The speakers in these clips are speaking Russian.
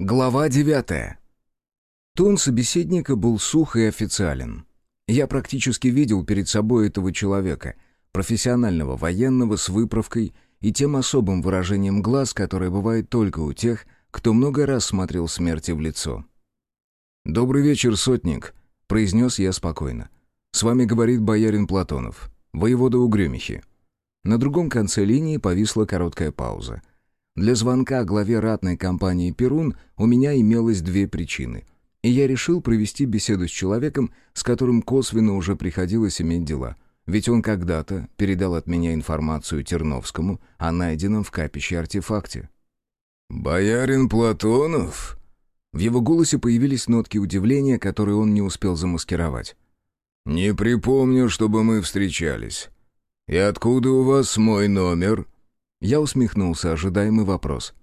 Глава девятая. Тон собеседника был сух и официален. Я практически видел перед собой этого человека, профессионального военного с выправкой и тем особым выражением глаз, которое бывает только у тех, кто много раз смотрел смерти в лицо. «Добрый вечер, сотник», — произнес я спокойно. «С вами говорит боярин Платонов, воевода Угрюмихи». На другом конце линии повисла короткая пауза — для звонка главе ратной компании «Перун» у меня имелось две причины. И я решил провести беседу с человеком, с которым косвенно уже приходилось иметь дела. Ведь он когда-то передал от меня информацию Терновскому о найденном в капище артефакте. «Боярин Платонов?» В его голосе появились нотки удивления, которые он не успел замаскировать. «Не припомню, чтобы мы встречались. И откуда у вас мой номер?» Я усмехнулся, ожидаемый вопрос.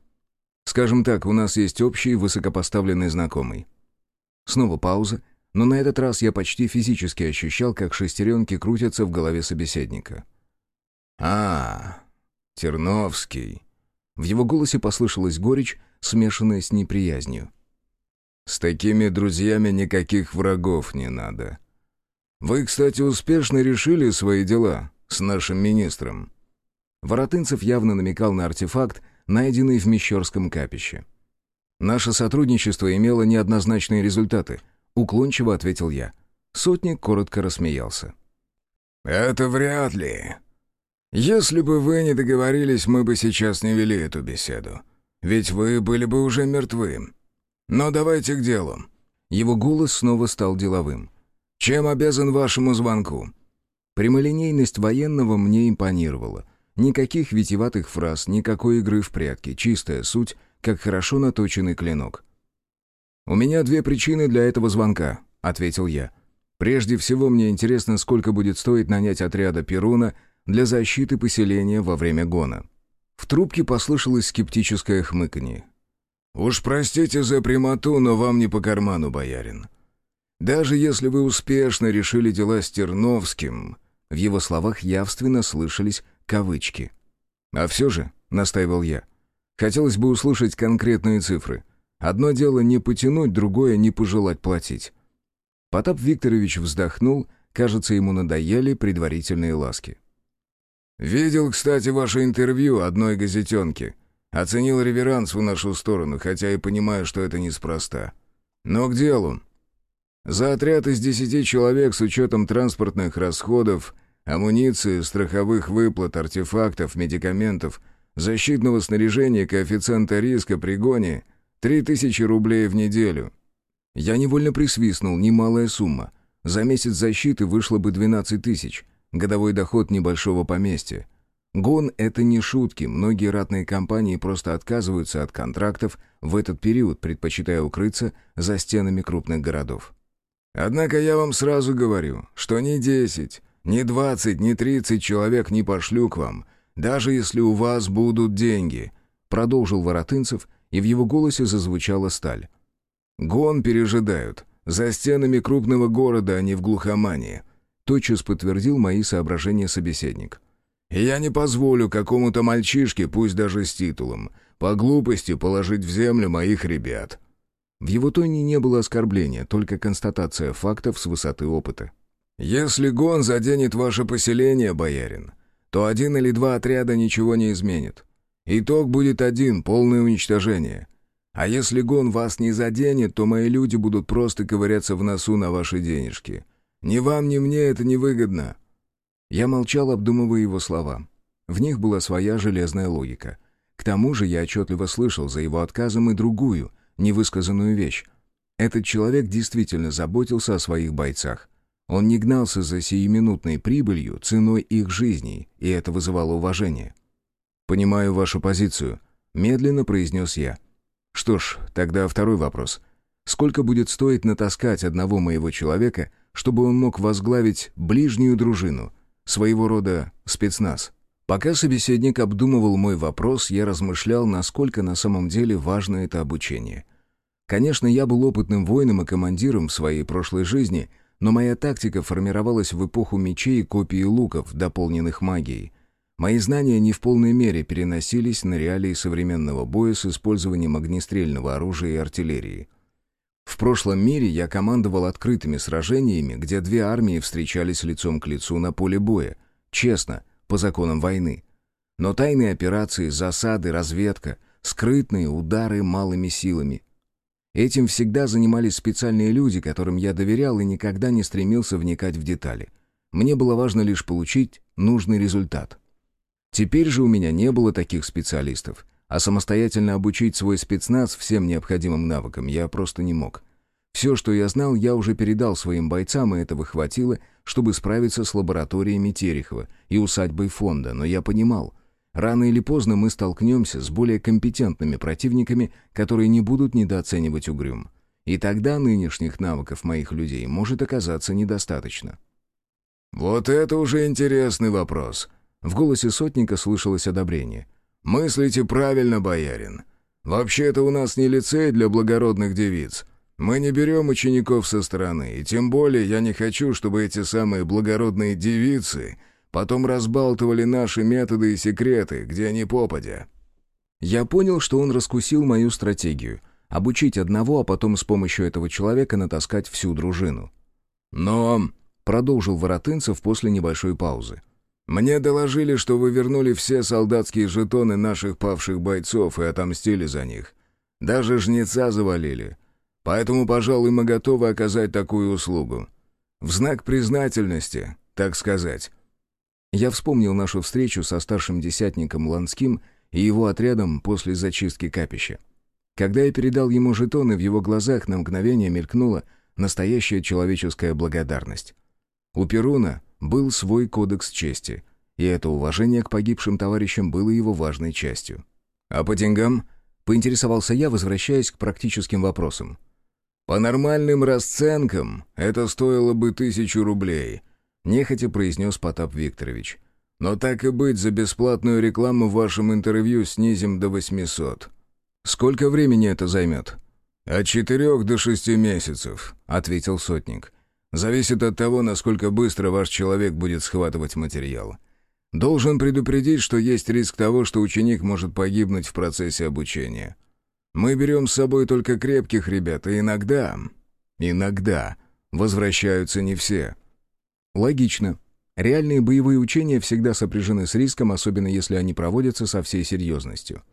«Скажем так, у нас есть общий высокопоставленный знакомый». Снова пауза, но на этот раз я почти физически ощущал, как шестеренки крутятся в голове собеседника. «А, Терновский». В его голосе послышалась горечь, смешанная с неприязнью. «С такими друзьями никаких врагов не надо. Вы, кстати, успешно решили свои дела с нашим министром?» Воротынцев явно намекал на артефакт, найденный в Мещерском капище. «Наше сотрудничество имело неоднозначные результаты», — уклончиво ответил я. Сотник коротко рассмеялся. «Это вряд ли. Если бы вы не договорились, мы бы сейчас не вели эту беседу. Ведь вы были бы уже мертвы. Но давайте к делу». Его голос снова стал деловым. «Чем обязан вашему звонку?» Прямолинейность военного мне импонировала. Никаких витиеватых фраз, никакой игры в прятки, чистая суть, как хорошо наточенный клинок. «У меня две причины для этого звонка», — ответил я. «Прежде всего мне интересно, сколько будет стоить нанять отряда Перуна для защиты поселения во время гона». В трубке послышалось скептическое хмыканье. «Уж простите за прямоту, но вам не по карману, боярин. Даже если вы успешно решили дела с Терновским...» В его словах явственно слышались Кавычки. «А все же», — настаивал я, — «хотелось бы услышать конкретные цифры. Одно дело не потянуть, другое — не пожелать платить». Потап Викторович вздохнул, кажется, ему надоели предварительные ласки. «Видел, кстати, ваше интервью одной газетенки. Оценил реверанс в нашу сторону, хотя и понимаю, что это неспроста. Но к делу. За отряд из десяти человек с учетом транспортных расходов Амуниции, страховых выплат, артефактов, медикаментов, защитного снаряжения, коэффициента риска при гоне — тысячи рублей в неделю. Я невольно присвистнул, немалая сумма. За месяц защиты вышло бы 12 тысяч, годовой доход небольшого поместья. Гон — это не шутки, многие ратные компании просто отказываются от контрактов в этот период, предпочитая укрыться за стенами крупных городов. Однако я вам сразу говорю, что не 10, ни двадцать, ни тридцать человек не пошлю к вам, даже если у вас будут деньги», — продолжил Воротынцев, и в его голосе зазвучала сталь. «Гон пережидают. За стенами крупного города, а не в глухомании», — тотчас подтвердил мои соображения собеседник. «И я не позволю какому-то мальчишке, пусть даже с титулом, по глупости положить в землю моих ребят». В его тоне не было оскорбления, только констатация фактов с высоты опыта. «Если гон заденет ваше поселение, боярин, то один или два отряда ничего не изменит. Итог будет один — полное уничтожение. А если гон вас не заденет, то мои люди будут просто ковыряться в носу на ваши денежки. Ни вам, ни мне это не выгодно». Я молчал, обдумывая его слова. В них была своя железная логика. К тому же я отчетливо слышал за его отказом и другую, невысказанную вещь. Этот человек действительно заботился о своих бойцах. Он не гнался за сиюминутной прибылью ценой их жизней, и это вызывало уважение. «Понимаю вашу позицию», — медленно произнес я. «Что ж, тогда второй вопрос. Сколько будет стоить натаскать одного моего человека, чтобы он мог возглавить ближнюю дружину, своего рода спецназ?» Пока собеседник обдумывал мой вопрос, я размышлял, насколько на самом деле важно это обучение. Конечно, я был опытным воином и командиром в своей прошлой жизни — но моя тактика формировалась в эпоху мечей и копий луков, дополненных магией. Мои знания не в полной мере переносились на реалии современного боя с использованием огнестрельного оружия и артиллерии. В прошлом мире я командовал открытыми сражениями, где две армии встречались лицом к лицу на поле боя, честно, по законам войны. Но тайные операции, засады, разведка, скрытные удары малыми силами. Этим всегда занимались специальные люди, которым я доверял и никогда не стремился вникать в детали. Мне было важно лишь получить нужный результат. Теперь же у меня не было таких специалистов, а самостоятельно обучить свой спецназ всем необходимым навыкам я просто не мог. Все, что я знал, я уже передал своим бойцам, и этого хватило, чтобы справиться с лабораториями Терехова и усадьбой фонда, но я понимал, рано или поздно мы столкнемся с более компетентными противниками, которые не будут недооценивать угрюм. И тогда нынешних навыков моих людей может оказаться недостаточно. «Вот это уже интересный вопрос», в голосе сотника слышалось одобрение. «Мыслите правильно, боярин. Вообще-то у нас не лицей для благородных девиц. Мы не берем учеников со стороны, и тем более я не хочу, чтобы эти самые благородные девицы потом разбалтывали наши методы и секреты, где они попадя». Я понял, что он раскусил мою стратегию — обучить одного, а потом с помощью этого человека натаскать всю дружину. «Но...» — продолжил Воротынцев после небольшой паузы. Мне доложили, что вы вернули все солдатские жетоны наших павших бойцов и отомстили за них. Даже жнеца завалили. Поэтому, пожалуй, мы готовы оказать такую услугу. В знак признательности, так сказать». Я вспомнил нашу встречу со старшим десятником Ланским и его отрядом после зачистки капища. Когда я передал ему жетоны, в его глазах на мгновение мелькнула настоящая человеческая благодарность. У Перуна был свой кодекс чести, и это уважение к погибшим товарищам было его важной частью. «А по деньгам?» — поинтересовался я, возвращаясь к практическим вопросам. «По нормальным расценкам это стоило бы тысячу рублей», — нехотя произнес Потап Викторович. «Но так и быть, за бесплатную рекламу в вашем интервью снизим до 800». «Сколько времени это займет?» «От четырех до шести месяцев», — ответил сотник. Зависит от того, насколько быстро ваш человек будет схватывать материал. Должен предупредить, что есть риск того, что ученик может погибнуть в процессе обучения. Мы берем с собой только крепких ребят, и иногда, иногда возвращаются не все. Логично. Реальные боевые учения всегда сопряжены с риском, особенно если они проводятся со всей серьезностью.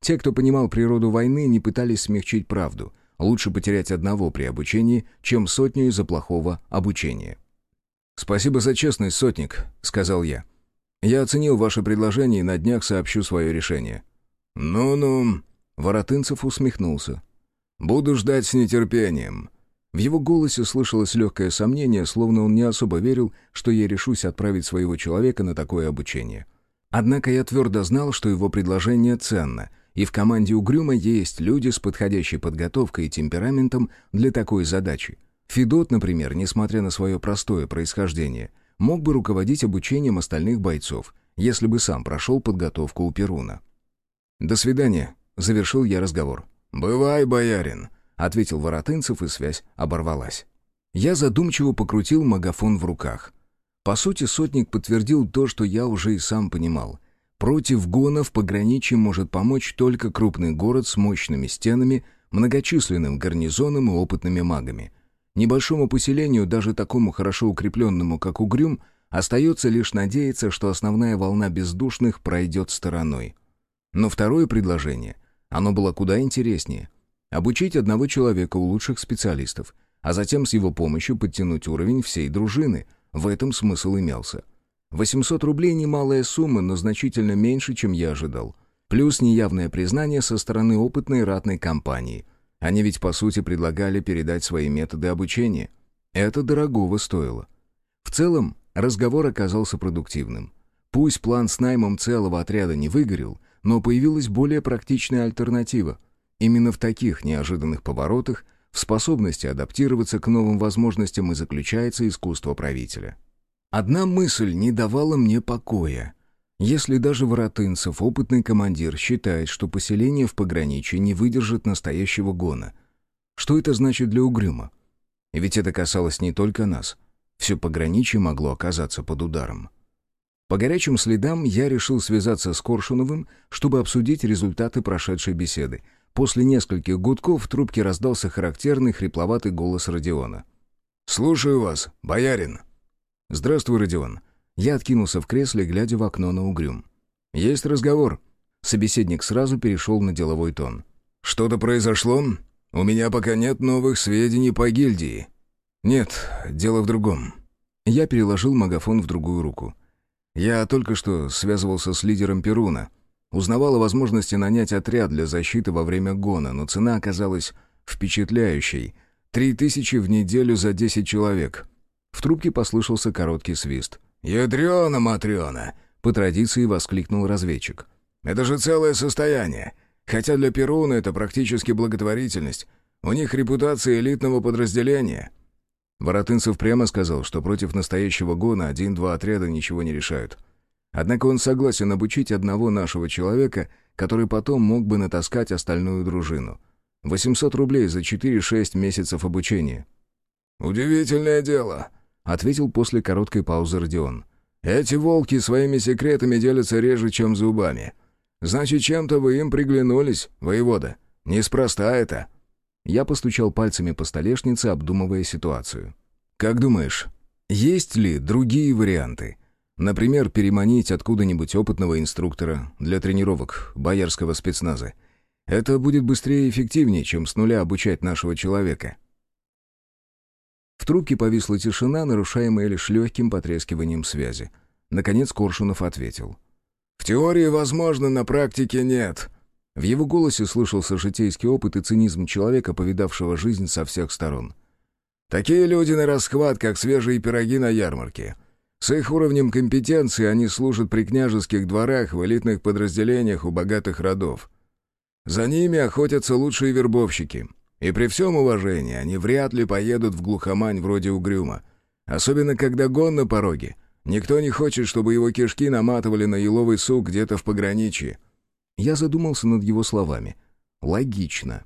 Те, кто понимал природу войны, не пытались смягчить правду — Лучше потерять одного при обучении, чем сотню из-за плохого обучения. «Спасибо за честность, сотник», — сказал я. «Я оценил ваше предложение и на днях сообщу свое решение». «Ну-ну», — Воротынцев усмехнулся. «Буду ждать с нетерпением». В его голосе слышалось легкое сомнение, словно он не особо верил, что я решусь отправить своего человека на такое обучение. Однако я твердо знал, что его предложение ценно — и в команде Угрюма есть люди с подходящей подготовкой и темпераментом для такой задачи. Федот, например, несмотря на свое простое происхождение, мог бы руководить обучением остальных бойцов, если бы сам прошел подготовку у Перуна. «До свидания», — завершил я разговор. «Бывай, боярин», — ответил Воротынцев, и связь оборвалась. Я задумчиво покрутил магафон в руках. По сути, сотник подтвердил то, что я уже и сам понимал. Против гонов пограничье может помочь только крупный город с мощными стенами, многочисленным гарнизоном и опытными магами. Небольшому поселению, даже такому хорошо укрепленному, как Угрюм, остается лишь надеяться, что основная волна бездушных пройдет стороной. Но второе предложение, оно было куда интереснее. Обучить одного человека у лучших специалистов, а затем с его помощью подтянуть уровень всей дружины. В этом смысл имелся. 800 рублей немалая сумма, но значительно меньше, чем я ожидал. Плюс неявное признание со стороны опытной ратной компании. Они ведь, по сути, предлагали передать свои методы обучения. Это дорогого стоило. В целом, разговор оказался продуктивным. Пусть план с наймом целого отряда не выгорел, но появилась более практичная альтернатива. Именно в таких неожиданных поворотах, в способности адаптироваться к новым возможностям и заключается искусство правителя. Одна мысль не давала мне покоя. Если даже Воротынцев, опытный командир, считает, что поселение в пограничье не выдержит настоящего гона, что это значит для Угрюма? Ведь это касалось не только нас. Все пограничье могло оказаться под ударом. По горячим следам я решил связаться с Коршуновым, чтобы обсудить результаты прошедшей беседы. После нескольких гудков в трубке раздался характерный хрипловатый голос Родиона. «Слушаю вас, боярин». «Здравствуй, Родион». Я откинулся в кресле, глядя в окно на угрюм. «Есть разговор». Собеседник сразу перешел на деловой тон. «Что-то произошло? У меня пока нет новых сведений по гильдии». «Нет, дело в другом». Я переложил магафон в другую руку. Я только что связывался с лидером Перуна. Узнавал о возможности нанять отряд для защиты во время гона, но цена оказалась впечатляющей. Три тысячи в неделю за десять человек. В трубке послышался короткий свист. «Ядрёна, Матрёна!» — по традиции воскликнул разведчик. «Это же целое состояние. Хотя для Перуна это практически благотворительность. У них репутация элитного подразделения». Воротынцев прямо сказал, что против настоящего гона один-два отряда ничего не решают. Однако он согласен обучить одного нашего человека, который потом мог бы натаскать остальную дружину. 800 рублей за 4-6 месяцев обучения. «Удивительное дело», — ответил после короткой паузы Родион. «Эти волки своими секретами делятся реже, чем зубами. Значит, чем-то вы им приглянулись, воевода. Неспроста это». Я постучал пальцами по столешнице, обдумывая ситуацию. «Как думаешь, есть ли другие варианты? Например, переманить откуда-нибудь опытного инструктора для тренировок боярского спецназа. Это будет быстрее и эффективнее, чем с нуля обучать нашего человека». В трубке повисла тишина, нарушаемая лишь легким потрескиванием связи. Наконец Коршунов ответил. «В теории возможно, на практике нет. В его голосе слышался житейский опыт и цинизм человека, повидавшего жизнь со всех сторон. «Такие люди на расхват, как свежие пироги на ярмарке. С их уровнем компетенции они служат при княжеских дворах, в элитных подразделениях у богатых родов. За ними охотятся лучшие вербовщики. И при всем уважении они вряд ли поедут в глухомань вроде Угрюма. Особенно, когда гон на пороге. Никто не хочет, чтобы его кишки наматывали на еловый сук где-то в пограничье. Я задумался над его словами. Логично.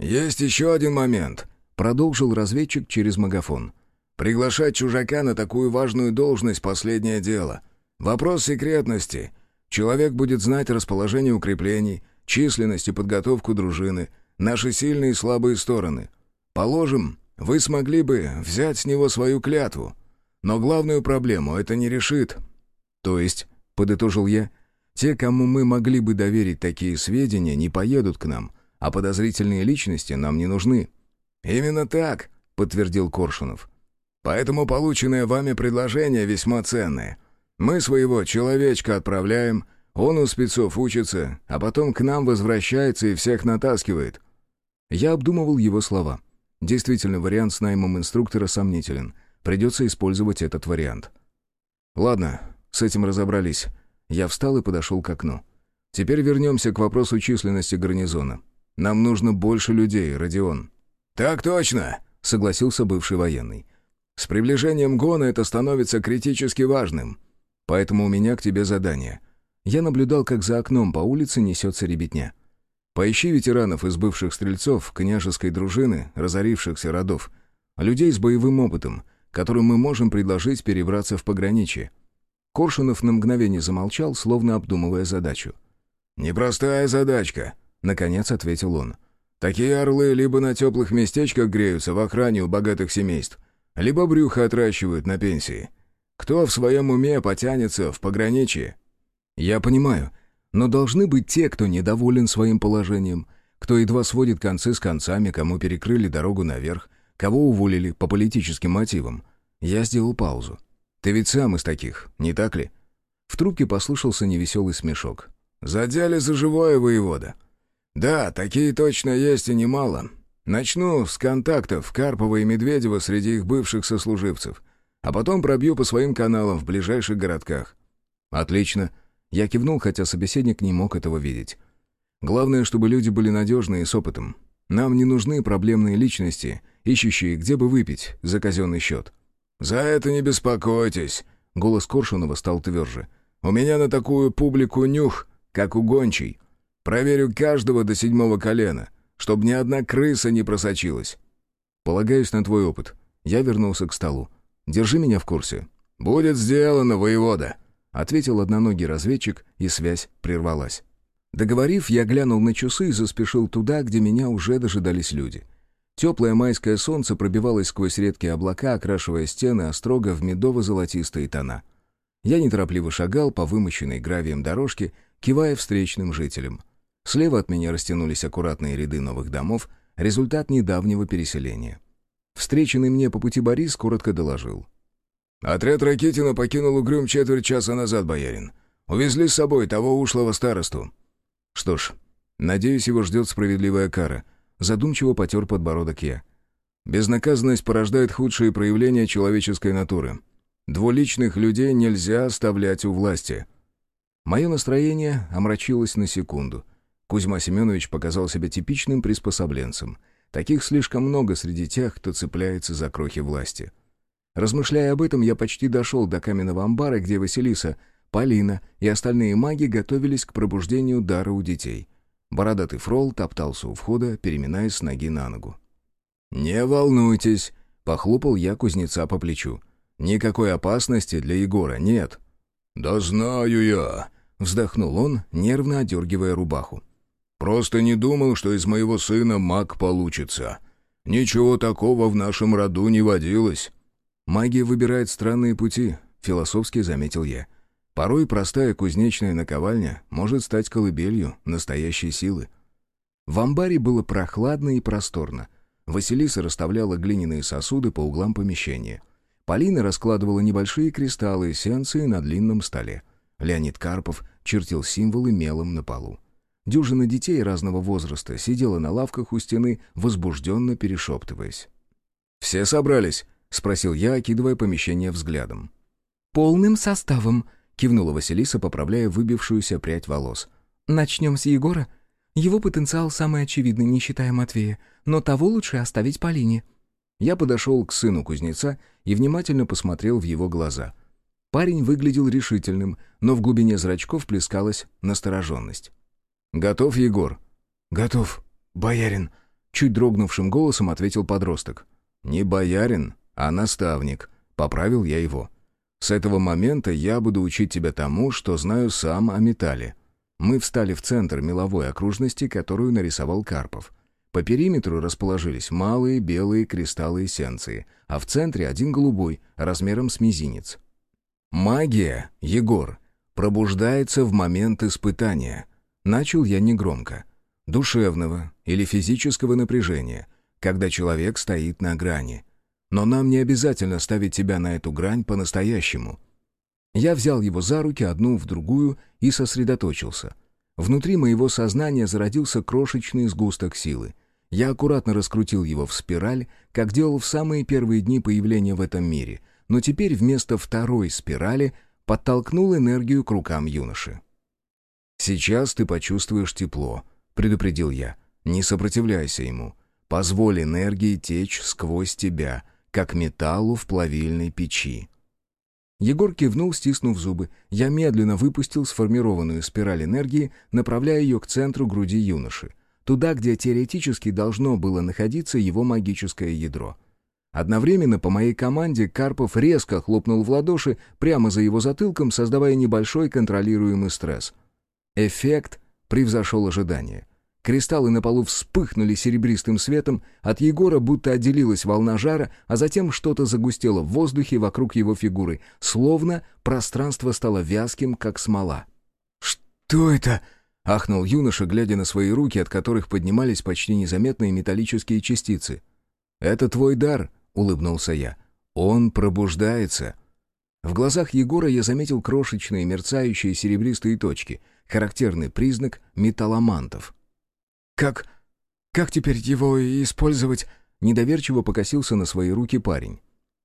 «Есть еще один момент», — продолжил разведчик через магафон. «Приглашать чужака на такую важную должность — последнее дело. Вопрос секретности. Человек будет знать расположение укреплений, численность и подготовку дружины, наши сильные и слабые стороны. Положим, вы смогли бы взять с него свою клятву. Но главную проблему это не решит». «То есть», — подытожил я, — те, кому мы могли бы доверить такие сведения, не поедут к нам, а подозрительные личности нам не нужны». «Именно так», — подтвердил Коршунов. «Поэтому полученное вами предложение весьма ценное. Мы своего человечка отправляем, он у спецов учится, а потом к нам возвращается и всех натаскивает». Я обдумывал его слова. Действительно, вариант с наймом инструктора сомнителен. Придется использовать этот вариант. Ладно, с этим разобрались. Я встал и подошел к окну. Теперь вернемся к вопросу численности гарнизона. Нам нужно больше людей, Родион. «Так точно», — согласился бывший военный. «С приближением гона это становится критически важным. Поэтому у меня к тебе задание. Я наблюдал, как за окном по улице несется ребятня. Поищи ветеранов из бывших стрельцов, княжеской дружины, разорившихся родов, людей с боевым опытом, которым мы можем предложить перебраться в пограничье. Коршунов на мгновение замолчал, словно обдумывая задачу. «Непростая задачка», — наконец ответил он. «Такие орлы либо на теплых местечках греются в охране у богатых семейств, либо брюхо отращивают на пенсии. Кто в своем уме потянется в пограничье?» «Я понимаю, но должны быть те, кто недоволен своим положением, кто едва сводит концы с концами, кому перекрыли дорогу наверх, кого уволили по политическим мотивам. Я сделал паузу. Ты ведь сам из таких, не так ли?» В трубке послышался невеселый смешок. «Задели за живое, воевода. Да, такие точно есть и немало. Начну с контактов Карпова и Медведева среди их бывших сослуживцев, а потом пробью по своим каналам в ближайших городках». «Отлично». Я кивнул, хотя собеседник не мог этого видеть. «Главное, чтобы люди были надежные и с опытом. Нам не нужны проблемные личности, ищущие, где бы выпить за казенный счет. «За это не беспокойтесь», — голос Коршунова стал тверже. «У меня на такую публику нюх, как у гончей. Проверю каждого до седьмого колена, чтобы ни одна крыса не просочилась». «Полагаюсь на твой опыт. Я вернулся к столу. Держи меня в курсе». «Будет сделано, воевода». ответил одноногий разведчик, и связь прервалась. Договорив, я глянул на часы и заспешил туда, где меня уже дожидались люди. Теплое майское солнце пробивалось сквозь редкие облака, окрашивая стены острога в медово-золотистые тона. Я неторопливо шагал по вымощенной гравием дорожке, кивая встречным жителям. Слева от меня растянулись аккуратные ряды новых домов, результат недавнего переселения. Встреченный мне по пути Борис коротко доложил. «Отряд Ракитина покинул Угрюм четверть часа назад, боярин. Увезли с собой того ушлого старосту». «Что ж, надеюсь, его ждет справедливая кара», — задумчиво потер подбородок я. «Безнаказанность порождает худшие проявления человеческой натуры. Двуличных людей нельзя оставлять у власти». Мое настроение омрачилось на секунду. Кузьма Семенович показал себя типичным приспособленцем. Таких слишком много среди тех, кто цепляется за крохи власти. Размышляя об этом, я почти дошел до каменного амбара, где Василиса, Полина и остальные маги готовились к пробуждению дара у детей. Бородатый фрол топтался у входа, переминаясь с ноги на ногу. «Не волнуйтесь», — похлопал я кузнеца по плечу. «Никакой опасности для Егора нет». «Да знаю я», — вздохнул он, нервно одергивая рубаху. «Просто не думал, что из моего сына маг получится. Ничего такого в нашем роду не водилось». «Магия выбирает странные пути», — философски заметил я. «Порой простая кузнечная наковальня может стать колыбелью настоящей силы». В амбаре было прохладно и просторно. Василиса расставляла глиняные сосуды по углам помещения. Полина раскладывала небольшие кристаллы эссенции на длинном столе. Леонид Карпов чертил символы мелом на полу. Дюжина детей разного возраста сидела на лавках у стены, возбужденно перешептываясь. «Все собрались?» — спросил я, окидывая помещение взглядом. «Полным составом», — кивнула Василиса, поправляя выбившуюся прядь волос. «Начнем с Егора. Его потенциал самый очевидный, не считая Матвея, но того лучше оставить Полине». Я подошел к сыну кузнеца и внимательно посмотрел в его глаза — Парень выглядел решительным, но в глубине зрачков плескалась настороженность. «Готов, Егор?» «Готов, боярин», — чуть дрогнувшим голосом ответил подросток. «Не боярин, а наставник», — поправил я его. «С этого момента я буду учить тебя тому, что знаю сам о металле». Мы встали в центр меловой окружности, которую нарисовал Карпов. По периметру расположились малые белые кристаллы эссенции, а в центре один голубой, размером с мизинец. «Магия, Егор, пробуждается в момент испытания». Начал я негромко. Душевного или физического напряжения, когда человек стоит на грани. Но нам не обязательно ставить тебя на эту грань по-настоящему. Я взял его за руки одну в другую и сосредоточился. Внутри моего сознания зародился крошечный сгусток силы. Я аккуратно раскрутил его в спираль, как делал в самые первые дни появления в этом мире — но теперь вместо второй спирали подтолкнул энергию к рукам юноши. «Сейчас ты почувствуешь тепло», — предупредил я. «Не сопротивляйся ему. Позволь энергии течь сквозь тебя, как металлу в плавильной печи». Егор кивнул, стиснув зубы. Я медленно выпустил сформированную спираль энергии, направляя ее к центру груди юноши, туда, где теоретически должно было находиться его магическое ядро — Одновременно по моей команде Карпов резко хлопнул в ладоши прямо за его затылком, создавая небольшой контролируемый стресс. Эффект превзошел ожидания. Кристаллы на полу вспыхнули серебристым светом, от Егора будто отделилась волна жара, а затем что-то загустело в воздухе вокруг его фигуры, словно пространство стало вязким, как смола. «Что это?» — ахнул юноша, глядя на свои руки, от которых поднимались почти незаметные металлические частицы. «Это твой дар», улыбнулся я. «Он пробуждается». В глазах Егора я заметил крошечные мерцающие серебристые точки, характерный признак металломантов. «Как... как теперь его использовать?» Недоверчиво покосился на свои руки парень.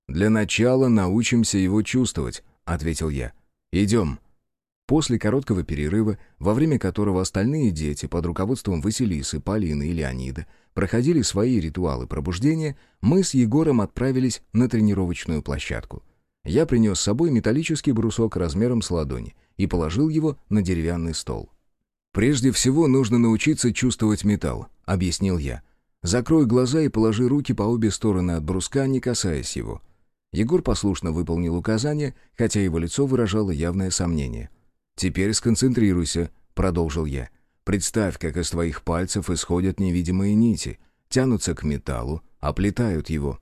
«Для начала научимся его чувствовать», — ответил я. «Идем». После короткого перерыва, во время которого остальные дети под руководством Василисы, Полины и Леонида проходили свои ритуалы пробуждения, мы с Егором отправились на тренировочную площадку. Я принес с собой металлический брусок размером с ладони и положил его на деревянный стол. «Прежде всего нужно научиться чувствовать металл», — объяснил я. «Закрой глаза и положи руки по обе стороны от бруска, не касаясь его. Егор послушно выполнил указание, хотя его лицо выражало явное сомнение. «Теперь сконцентрируйся», — продолжил я. «Представь, как из твоих пальцев исходят невидимые нити, тянутся к металлу, оплетают его».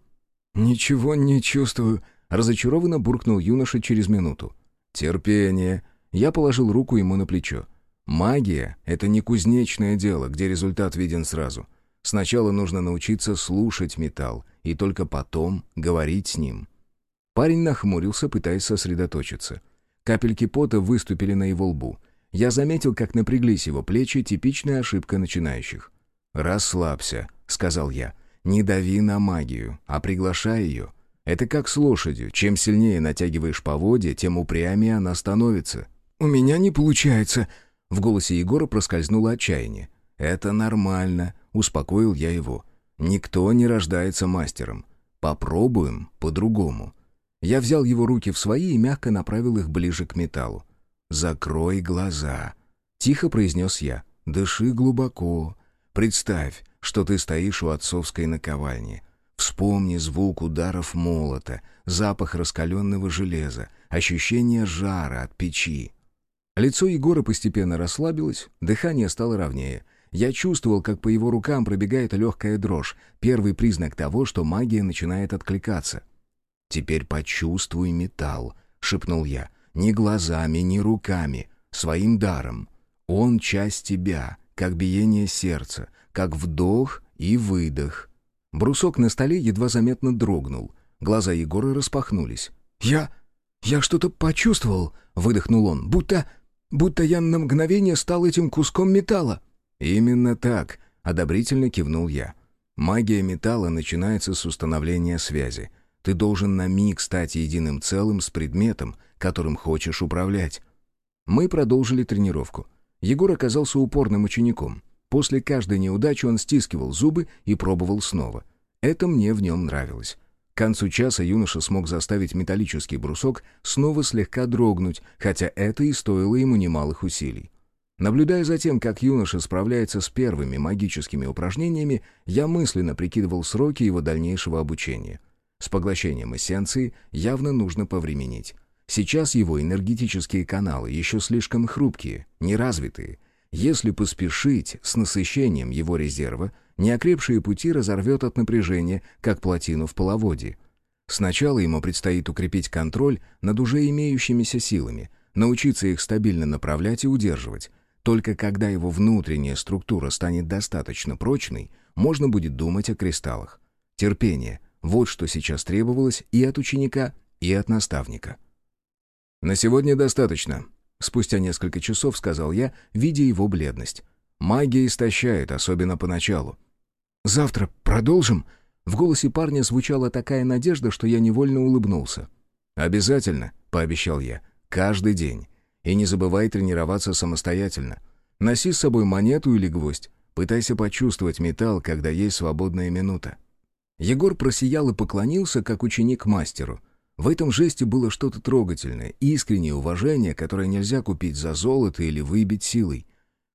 «Ничего не чувствую», — разочарованно буркнул юноша через минуту. «Терпение». Я положил руку ему на плечо. «Магия — это не кузнечное дело, где результат виден сразу. Сначала нужно научиться слушать металл, и только потом говорить с ним». Парень нахмурился, пытаясь сосредоточиться. Капельки пота выступили на его лбу. Я заметил, как напряглись его плечи, типичная ошибка начинающих. «Расслабься», — сказал я. «Не дави на магию, а приглашай ее. Это как с лошадью. Чем сильнее натягиваешь поводья, тем упрямее она становится». «У меня не получается», — в голосе Егора проскользнуло отчаяние. «Это нормально», — успокоил я его. «Никто не рождается мастером. Попробуем по-другому». Я взял его руки в свои и мягко направил их ближе к металлу. «Закрой глаза», — тихо произнес я. «Дыши глубоко. Представь, что ты стоишь у отцовской наковальни. Вспомни звук ударов молота, запах раскаленного железа, ощущение жара от печи». Лицо Егора постепенно расслабилось, дыхание стало ровнее. Я чувствовал, как по его рукам пробегает легкая дрожь, первый признак того, что магия начинает откликаться. «Теперь почувствуй металл», — шепнул я. «Ни глазами, ни руками, своим даром. Он часть тебя, как биение сердца, как вдох и выдох». Брусок на столе едва заметно дрогнул. Глаза Егора распахнулись. «Я... я что-то почувствовал», — выдохнул он, «будто... будто я на мгновение стал этим куском металла». «Именно так», — одобрительно кивнул я. «Магия металла начинается с установления связи. Ты должен на миг стать единым целым с предметом, которым хочешь управлять. Мы продолжили тренировку. Егор оказался упорным учеником. После каждой неудачи он стискивал зубы и пробовал снова. Это мне в нем нравилось. К концу часа юноша смог заставить металлический брусок снова слегка дрогнуть, хотя это и стоило ему немалых усилий. Наблюдая за тем, как юноша справляется с первыми магическими упражнениями, я мысленно прикидывал сроки его дальнейшего обучения — с поглощением эссенции явно нужно повременить. Сейчас его энергетические каналы еще слишком хрупкие, неразвитые. Если поспешить с насыщением его резерва, неокрепшие пути разорвет от напряжения, как плотину в половодье. Сначала ему предстоит укрепить контроль над уже имеющимися силами, научиться их стабильно направлять и удерживать. Только когда его внутренняя структура станет достаточно прочной, можно будет думать о кристаллах. Терпение — вот что сейчас требовалось и от ученика, и от наставника. «На сегодня достаточно», — спустя несколько часов сказал я, видя его бледность. «Магия истощает, особенно поначалу». «Завтра продолжим?» В голосе парня звучала такая надежда, что я невольно улыбнулся. «Обязательно», — пообещал я, — «каждый день. И не забывай тренироваться самостоятельно. Носи с собой монету или гвоздь. Пытайся почувствовать металл, когда есть свободная минута». Егор просиял и поклонился, как ученик мастеру. В этом жесте было что-то трогательное, искреннее уважение, которое нельзя купить за золото или выбить силой.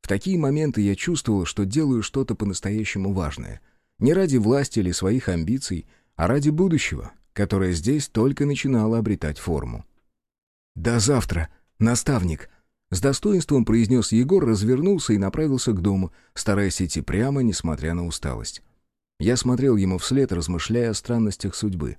В такие моменты я чувствовал, что делаю что-то по-настоящему важное. Не ради власти или своих амбиций, а ради будущего, которое здесь только начинало обретать форму. «До завтра, наставник!» С достоинством произнес Егор, развернулся и направился к дому, стараясь идти прямо, несмотря на усталость. Я смотрел ему вслед, размышляя о странностях судьбы.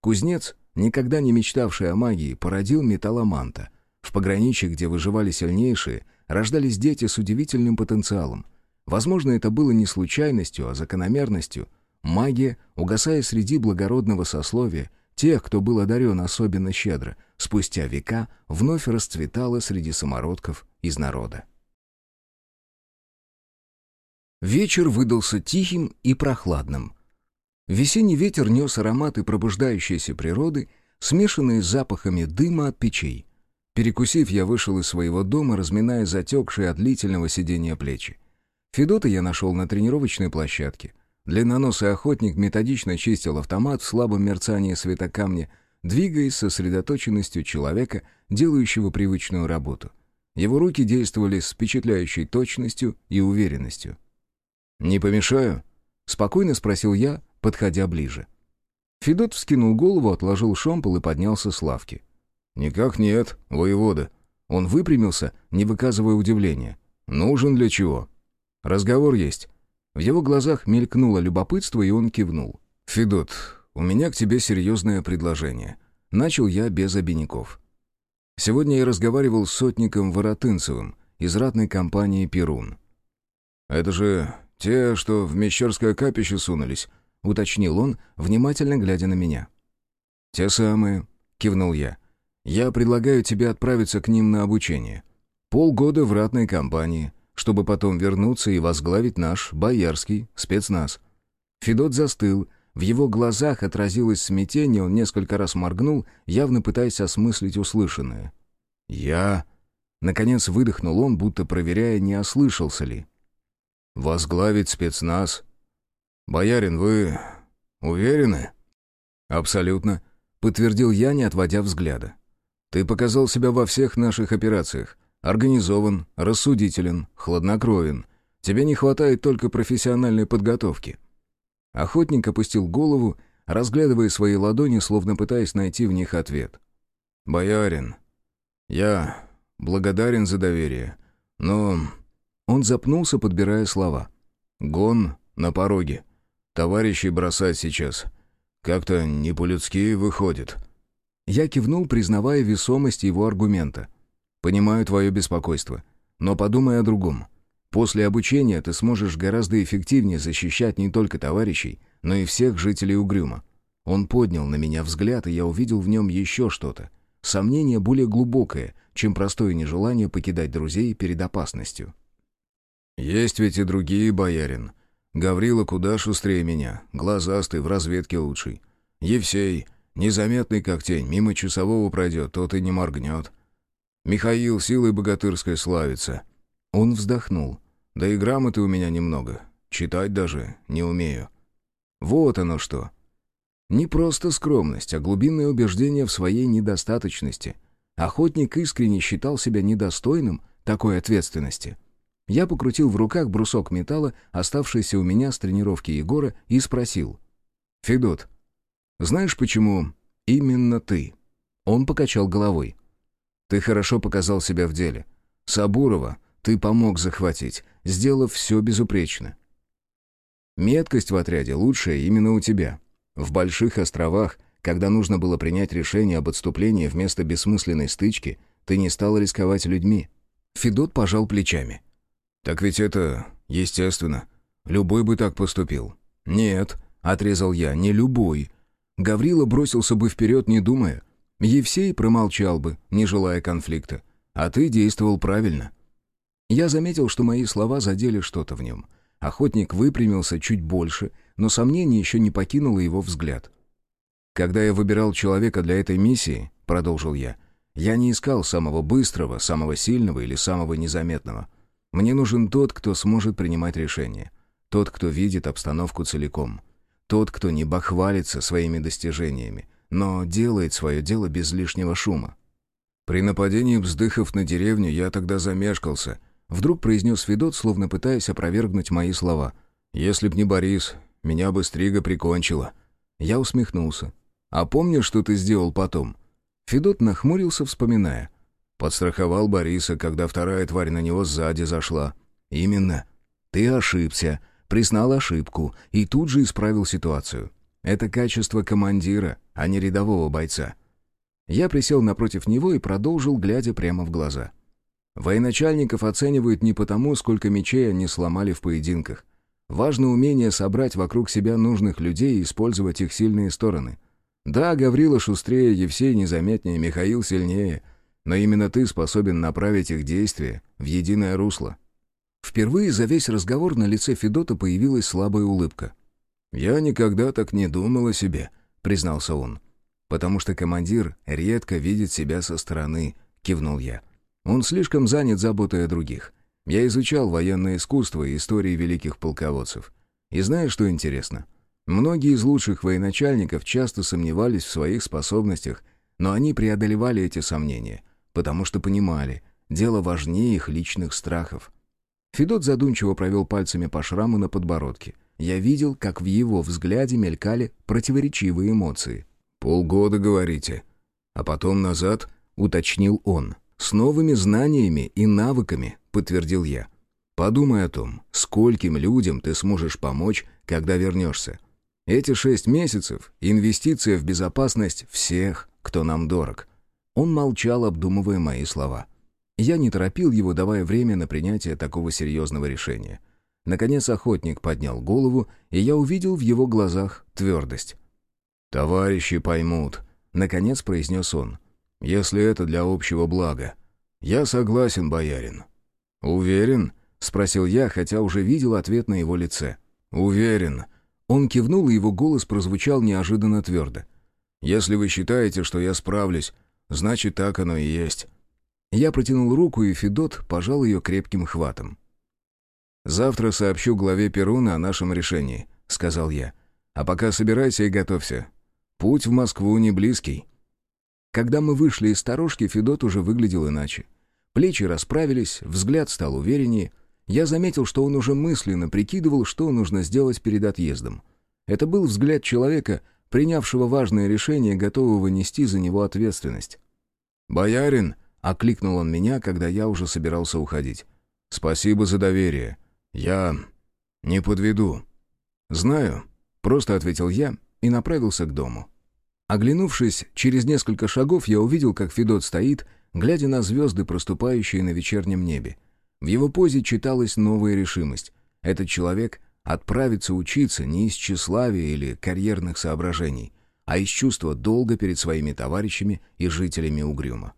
Кузнец, никогда не мечтавший о магии, породил металломанта. В пограничье, где выживали сильнейшие, рождались дети с удивительным потенциалом. Возможно, это было не случайностью, а закономерностью. Магия, угасая среди благородного сословия, тех, кто был одарен особенно щедро, спустя века вновь расцветала среди самородков из народа. Вечер выдался тихим и прохладным. Весенний ветер нес ароматы пробуждающейся природы, смешанные с запахами дыма от печей. Перекусив, я вышел из своего дома, разминая затекшие от длительного сидения плечи. Федота я нашел на тренировочной площадке. Длинноносый охотник методично чистил автомат в слабом мерцании светокамня, двигаясь со сосредоточенностью человека, делающего привычную работу. Его руки действовали с впечатляющей точностью и уверенностью. «Не помешаю?» — спокойно спросил я, подходя ближе. Федот вскинул голову, отложил шомпол и поднялся с лавки. «Никак нет, воевода». Он выпрямился, не выказывая удивления. «Нужен для чего?» «Разговор есть». В его глазах мелькнуло любопытство, и он кивнул. «Федот, у меня к тебе серьезное предложение». Начал я без обиняков. Сегодня я разговаривал с сотником Воротынцевым из ратной компании «Перун». «Это же те, что в Мещерское капище сунулись», — уточнил он, внимательно глядя на меня. «Те самые», — кивнул я. «Я предлагаю тебе отправиться к ним на обучение. Полгода в ратной компании, чтобы потом вернуться и возглавить наш боярский спецназ». Федот застыл, в его глазах отразилось смятение, он несколько раз моргнул, явно пытаясь осмыслить услышанное. «Я...» Наконец выдохнул он, будто проверяя, не ослышался ли. «Возглавить спецназ? Боярин, вы уверены?» «Абсолютно», — подтвердил я, не отводя взгляда. «Ты показал себя во всех наших операциях. Организован, рассудителен, хладнокровен. Тебе не хватает только профессиональной подготовки». Охотник опустил голову, разглядывая свои ладони, словно пытаясь найти в них ответ. «Боярин, я благодарен за доверие, но...» Он запнулся, подбирая слова. «Гон на пороге. Товарищей бросать сейчас. Как-то не по-людски выходит». Я кивнул, признавая весомость его аргумента. «Понимаю твое беспокойство, но подумай о другом. После обучения ты сможешь гораздо эффективнее защищать не только товарищей, но и всех жителей Угрюма. Он поднял на меня взгляд, и я увидел в нем еще что-то. Сомнение более глубокое, чем простое нежелание покидать друзей перед опасностью. «Есть ведь и другие, боярин. Гаврила куда шустрее меня, глазастый, в разведке лучший. Евсей, незаметный как тень, мимо часового пройдет, тот и не моргнет. Михаил силой богатырской славится». Он вздохнул. Да и грамоты у меня немного. Читать даже не умею. Вот оно что. Не просто скромность, а глубинное убеждение в своей недостаточности. Охотник искренне считал себя недостойным такой ответственности. Я покрутил в руках брусок металла, оставшийся у меня с тренировки Егора, и спросил. «Федот, знаешь, почему именно ты?» Он покачал головой. «Ты хорошо показал себя в деле. Сабурова ты помог захватить, сделав все безупречно. Меткость в отряде лучшая именно у тебя. В Больших островах, когда нужно было принять решение об отступлении вместо бессмысленной стычки, ты не стал рисковать людьми. Федот пожал плечами. «Так ведь это естественно. Любой бы так поступил». «Нет», — отрезал я, — «не любой». Гаврила бросился бы вперед, не думая. Евсей промолчал бы, не желая конфликта. А ты действовал правильно. Я заметил, что мои слова задели что-то в нем. Охотник выпрямился чуть больше, но сомнение еще не покинуло его взгляд. «Когда я выбирал человека для этой миссии», — продолжил я, — «я не искал самого быстрого, самого сильного или самого незаметного. Мне нужен тот, кто сможет принимать решения. Тот, кто видит обстановку целиком. Тот, кто не бахвалится своими достижениями, но делает свое дело без лишнего шума. При нападении вздыхов на деревню я тогда замешкался — Вдруг произнес Федот, словно пытаясь опровергнуть мои слова. «Если б не Борис, меня бы стрига прикончила». Я усмехнулся. «А помнишь, что ты сделал потом?» Федот нахмурился, вспоминая. «Подстраховал Бориса, когда вторая тварь на него сзади зашла». «Именно. Ты ошибся, признал ошибку и тут же исправил ситуацию. Это качество командира, а не рядового бойца». Я присел напротив него и продолжил, глядя прямо в глаза. Военачальников оценивают не потому, сколько мечей они сломали в поединках. Важно умение собрать вокруг себя нужных людей и использовать их сильные стороны. Да, Гаврила шустрее, Евсей незаметнее, Михаил сильнее, но именно ты способен направить их действия в единое русло. Впервые за весь разговор на лице Федота появилась слабая улыбка. «Я никогда так не думал о себе», — признался он. «Потому что командир редко видит себя со стороны», — кивнул я. Он слишком занят заботой о других. Я изучал военное искусство и истории великих полководцев. И знаешь, что интересно? Многие из лучших военачальников часто сомневались в своих способностях, но они преодолевали эти сомнения, потому что понимали, дело важнее их личных страхов. Федот задумчиво провел пальцами по шраму на подбородке. я видел, как в его взгляде мелькали противоречивые эмоции. «Полгода, говорите. А потом назад?» — уточнил он. «С новыми знаниями и навыками», — подтвердил я. «Подумай о том, скольким людям ты сможешь помочь, когда вернешься. Эти шесть месяцев — инвестиция в безопасность всех, кто нам дорог». Он молчал, обдумывая мои слова. Я не торопил его, давая время на принятие такого серьезного решения. Наконец охотник поднял голову, и я увидел в его глазах твердость. «Товарищи поймут», — наконец произнес он. «Если это для общего блага. Я согласен, боярин». «Уверен?» — спросил я, хотя уже видел ответ на его лице. «Уверен». Он кивнул, и его голос прозвучал неожиданно твердо. «Если вы считаете, что я справлюсь, значит, так оно и есть». Я протянул руку, и Федот пожал ее крепким хватом. «Завтра сообщу главе Перуна о нашем решении», — сказал я. «А пока собирайся и готовься. Путь в Москву не близкий». Когда мы вышли из сторожки, Федот уже выглядел иначе. Плечи расправились, взгляд стал увереннее. Я заметил, что он уже мысленно прикидывал, что нужно сделать перед отъездом. Это был взгляд человека, принявшего важное решение, готового нести за него ответственность. «Боярин!» — окликнул он меня, когда я уже собирался уходить. «Спасибо за доверие. Я не подведу». «Знаю», — просто ответил я и направился к дому. Оглянувшись, через несколько шагов я увидел, как Федот стоит, глядя на звезды, проступающие на вечернем небе. В его позе читалась новая решимость. Этот человек отправится учиться не из тщеславия или карьерных соображений, а из чувства долга перед своими товарищами и жителями Угрюма.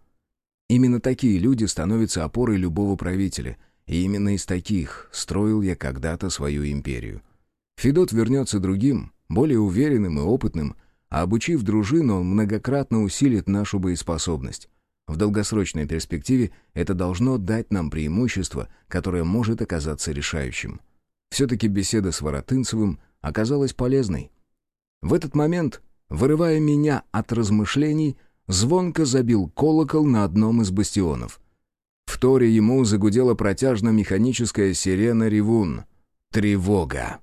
Именно такие люди становятся опорой любого правителя, и именно из таких строил я когда-то свою империю. Федот вернется другим, более уверенным и опытным, а обучив дружину, он многократно усилит нашу боеспособность. В долгосрочной перспективе это должно дать нам преимущество, которое может оказаться решающим. Все-таки беседа с Воротынцевым оказалась полезной. В этот момент, вырывая меня от размышлений, звонко забил колокол на одном из бастионов. В торе ему загудела протяжно механическая сирена «Ревун». Тревога.